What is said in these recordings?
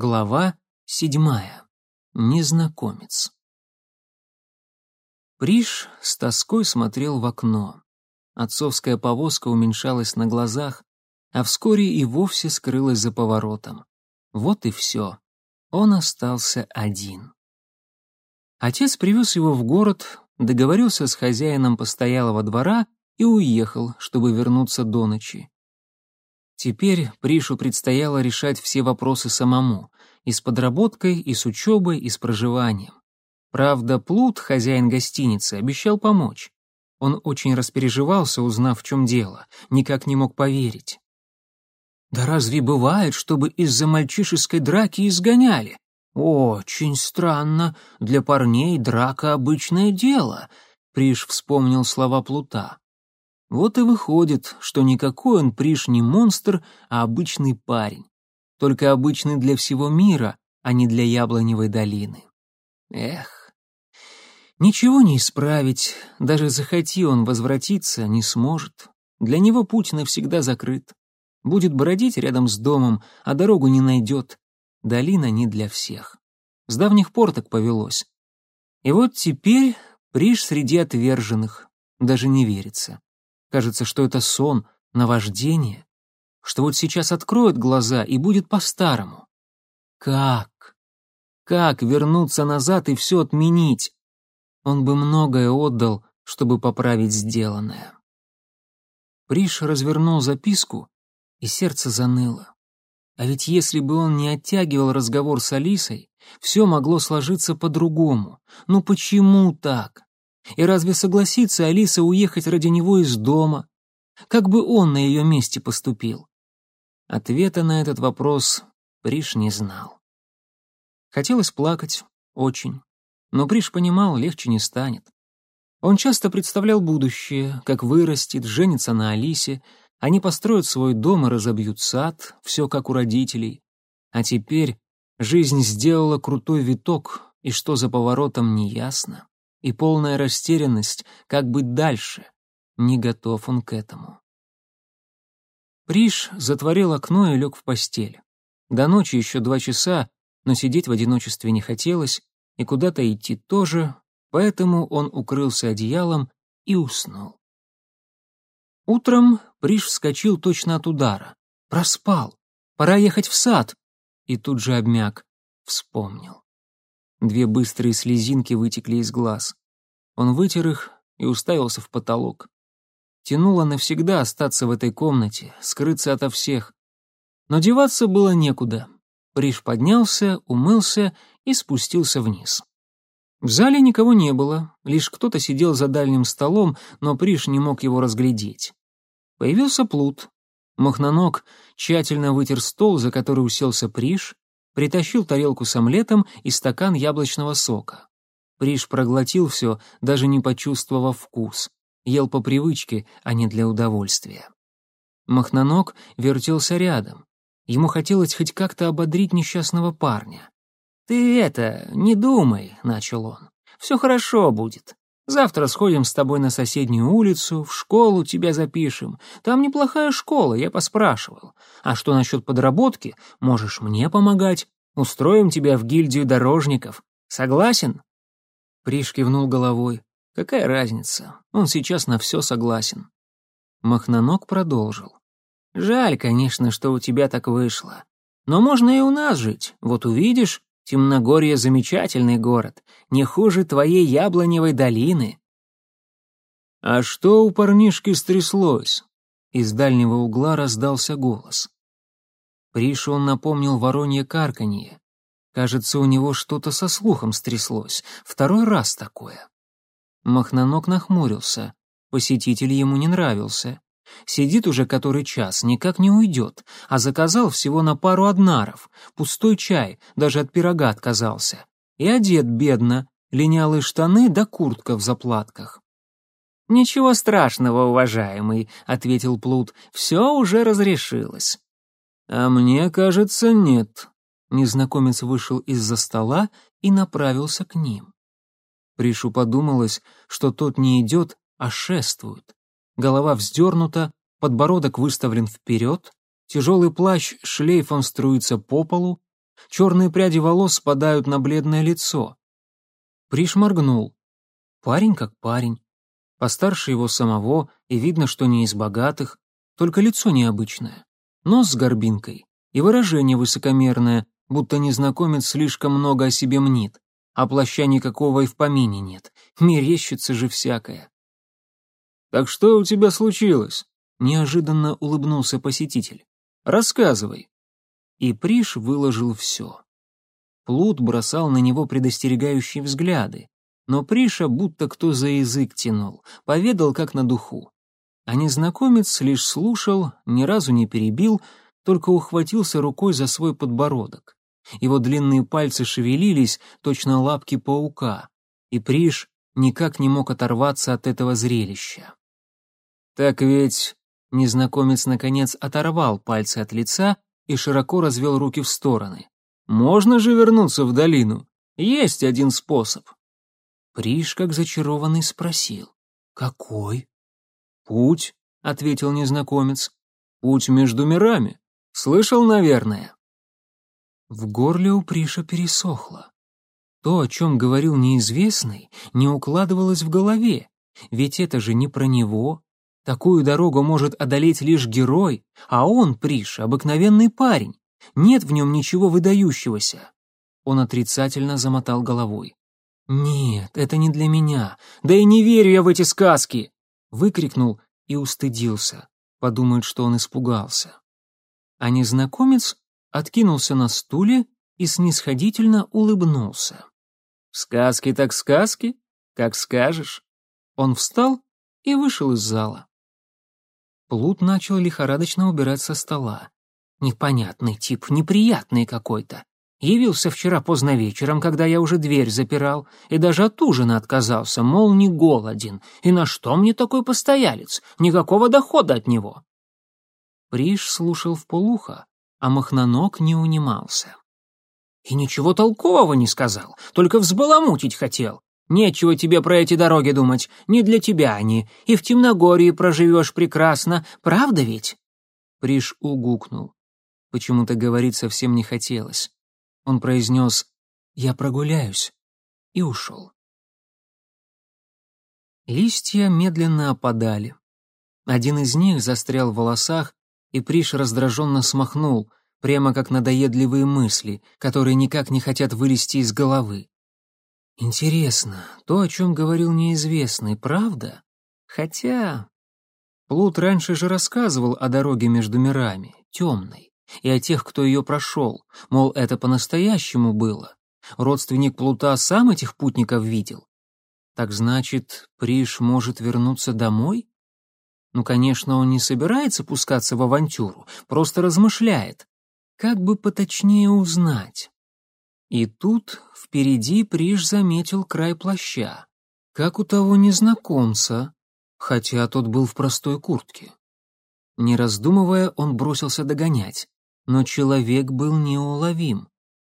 Глава седьмая. Незнакомец. Приш с тоской смотрел в окно. Отцовская повозка уменьшалась на глазах, а вскоре и вовсе скрылась за поворотом. Вот и все. Он остался один. Отец привез его в город, договорился с хозяином постоялого двора и уехал, чтобы вернуться до ночи. Теперь Пришу предстояло решать все вопросы самому, и с подработкой, и с учебой, и с проживанием. Правда, Плут, хозяин гостиницы, обещал помочь. Он очень распереживался, узнав, в чем дело, никак не мог поверить. «Да разве бывает, чтобы из-за мальчишеской драки изгоняли? Очень странно, для парней драка — обычное дело», — Приш вспомнил слова Плута. Вот и выходит, что никакой он Приш не монстр, а обычный парень. Только обычный для всего мира, а не для Яблоневой долины. Эх, ничего не исправить, даже захоти он возвратиться, не сможет. Для него путь навсегда закрыт. Будет бродить рядом с домом, а дорогу не найдет. Долина не для всех. С давних пор так повелось. И вот теперь Приш среди отверженных. Даже не верится. Кажется, что это сон, наваждение, что вот сейчас откроет глаза и будет по-старому. Как? Как вернуться назад и все отменить? Он бы многое отдал, чтобы поправить сделанное. Приш развернул записку, и сердце заныло. А ведь если бы он не оттягивал разговор с Алисой, все могло сложиться по-другому. Ну почему так? И разве согласится Алиса уехать ради него из дома? Как бы он на ее месте поступил? Ответа на этот вопрос Приш не знал. Хотелось плакать, очень. Но Приш понимал, легче не станет. Он часто представлял будущее, как вырастет, женится на Алисе, они построят свой дом и разобьют сад, все как у родителей. А теперь жизнь сделала крутой виток, и что за поворотом, неясно и полная растерянность, как быть дальше. Не готов он к этому. Приш затворил окно и лег в постель. До ночи еще два часа, но сидеть в одиночестве не хотелось, и куда-то идти тоже, поэтому он укрылся одеялом и уснул. Утром Приш вскочил точно от удара. Проспал. Пора ехать в сад. И тут же обмяк. Вспомнил. Две быстрые слезинки вытекли из глаз. Он вытер их и уставился в потолок. Тянуло навсегда остаться в этой комнате, скрыться ото всех. Но деваться было некуда. Приш поднялся, умылся и спустился вниз. В зале никого не было, лишь кто-то сидел за дальним столом, но Приш не мог его разглядеть. Появился Плут. Махноног тщательно вытер стол, за который уселся Приш, притащил тарелку с омлетом и стакан яблочного сока. Приш проглотил все, даже не почувствовав вкус. Ел по привычке, а не для удовольствия. Махноног вертелся рядом. Ему хотелось хоть как-то ободрить несчастного парня. «Ты это, не думай», — начал он. «Все хорошо будет. Завтра сходим с тобой на соседнюю улицу, в школу тебя запишем. Там неплохая школа, я поспрашивал. А что насчет подработки? Можешь мне помогать. Устроим тебя в гильдию дорожников. Согласен?» Приш кивнул головой. «Какая разница? Он сейчас на все согласен». Махноног продолжил. «Жаль, конечно, что у тебя так вышло. Но можно и у нас жить. Вот увидишь, Темногорье — замечательный город, не хуже твоей Яблоневой долины». «А что у парнишки стряслось?» Из дальнего угла раздался голос. Пришу он напомнил воронье карканье. Кажется, у него что-то со слухом стряслось. Второй раз такое. Махноног нахмурился. Посетитель ему не нравился. Сидит уже который час, никак не уйдет, а заказал всего на пару однаров, пустой чай, даже от пирога отказался. И одет бедно, линялые штаны да куртка в заплатках. «Ничего страшного, уважаемый», — ответил Плут, — «все уже разрешилось». «А мне кажется, нет». Незнакомец вышел из-за стола и направился к ним. Пришу подумалось, что тот не идет, а шествует голова вздернута, подбородок выставлен вперед, тяжелый плащ шлейфом струится по полу, Черные пряди волос спадают на бледное лицо. Приш моргнул. Парень как парень. Постарше его самого, и видно, что не из богатых, только лицо необычное. Нос с горбинкой и выражение высокомерное, будто незнакомец слишком много о себе мнит, а плаща никакого и в помине нет. Мерещится же всякое. «Так что у тебя случилось?» — неожиданно улыбнулся посетитель. «Рассказывай». И Приш выложил все. Плут бросал на него предостерегающие взгляды, но Приша будто кто за язык тянул, поведал как на духу. А незнакомец лишь слушал, ни разу не перебил, только ухватился рукой за свой подбородок. Его длинные пальцы шевелились, точно лапки паука, и Приш никак не мог оторваться от этого зрелища. «Так ведь...» — незнакомец наконец оторвал пальцы от лица и широко развел руки в стороны. «Можно же вернуться в долину. Есть один способ». Приш, как зачарованный, спросил. «Какой?» «Путь», — ответил незнакомец. «Путь между мирами. Слышал, наверное?» В горле у Приша пересохло. То, о чем говорил неизвестный, не укладывалось в голове, ведь это же не про него. Такую дорогу может одолеть лишь герой, а он, Приш, обыкновенный парень. Нет в нем ничего выдающегося. Он отрицательно замотал головой. «Нет, это не для меня. Да и не верю я в эти сказки!» Выкрикнул и устыдился. Подумает, что он испугался. А незнакомец откинулся на стуле и снисходительно улыбнулся. «Сказки так сказки, как скажешь». Он встал и вышел из зала. Плут начал лихорадочно убирать со стола. Непонятный тип, неприятный какой-то. Явился вчера поздно вечером, когда я уже дверь запирал, и даже от ужина отказался, мол, не голоден. И на что мне такой постоялец? Никакого дохода от него. Приш слушал в полухо, а Махноног не унимался. «И ничего толкового не сказал, только взбаламутить хотел. Нечего тебе про эти дороги думать, не для тебя они, и в Темногории проживешь прекрасно, правда ведь?» Приш угукнул. Почему-то говорить совсем не хотелось. Он произнес «Я прогуляюсь» и ушел. Листья медленно опадали. Один из них застрял в волосах, и Приш раздраженно смахнул, прямо как надоедливые мысли, которые никак не хотят вылезти из головы. Интересно, то, о чем говорил неизвестный, правда? Хотя... Плут раньше же рассказывал о дороге между мирами, темной, и о тех, кто ее прошел, мол, это по-настоящему было. Родственник Плута сам этих путников видел. Так значит, Приш может вернуться домой? Ну, конечно, он не собирается пускаться в авантюру, просто размышляет. Как бы поточнее узнать? И тут впереди Приш заметил край плаща, как у того незнакомца, хотя тот был в простой куртке. Не раздумывая, он бросился догонять, но человек был неуловим.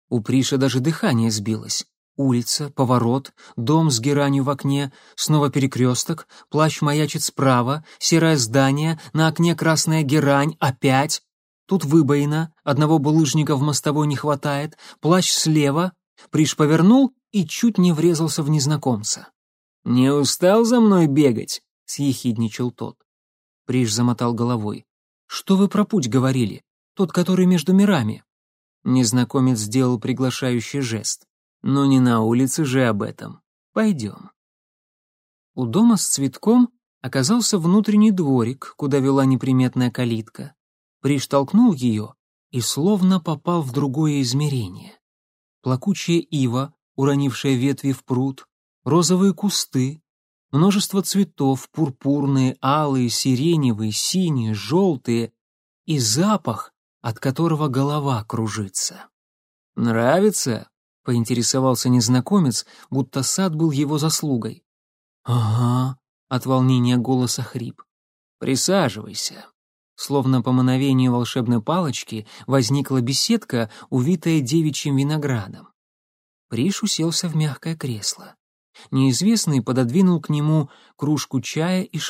У Приша даже дыхание сбилось. Улица, поворот, дом с геранью в окне, снова перекресток, плащ маячит справа, серое здание, на окне красная герань, опять. Тут выбоина, одного булыжника в мостовой не хватает, плащ слева. Приш повернул и чуть не врезался в незнакомца. «Не устал за мной бегать?» — съехидничал тот. Приш замотал головой. «Что вы про путь говорили? Тот, который между мирами?» Незнакомец сделал приглашающий жест. Но не на улице же об этом. Пойдем. У дома с цветком оказался внутренний дворик, куда вела неприметная калитка. Приштолкнул ее и словно попал в другое измерение. Плакучая ива, уронившая ветви в пруд, розовые кусты, множество цветов, пурпурные, алые, сиреневые, синие, желтые, и запах, от которого голова кружится. «Нравится?» — поинтересовался незнакомец, будто сад был его заслугой. «Ага», — от волнения голоса хрип. «Присаживайся». Словно по мановению волшебной палочки возникла беседка, увитая девичьим виноградом. Приш уселся в мягкое кресло. Неизвестный пододвинул к нему кружку чая и шар.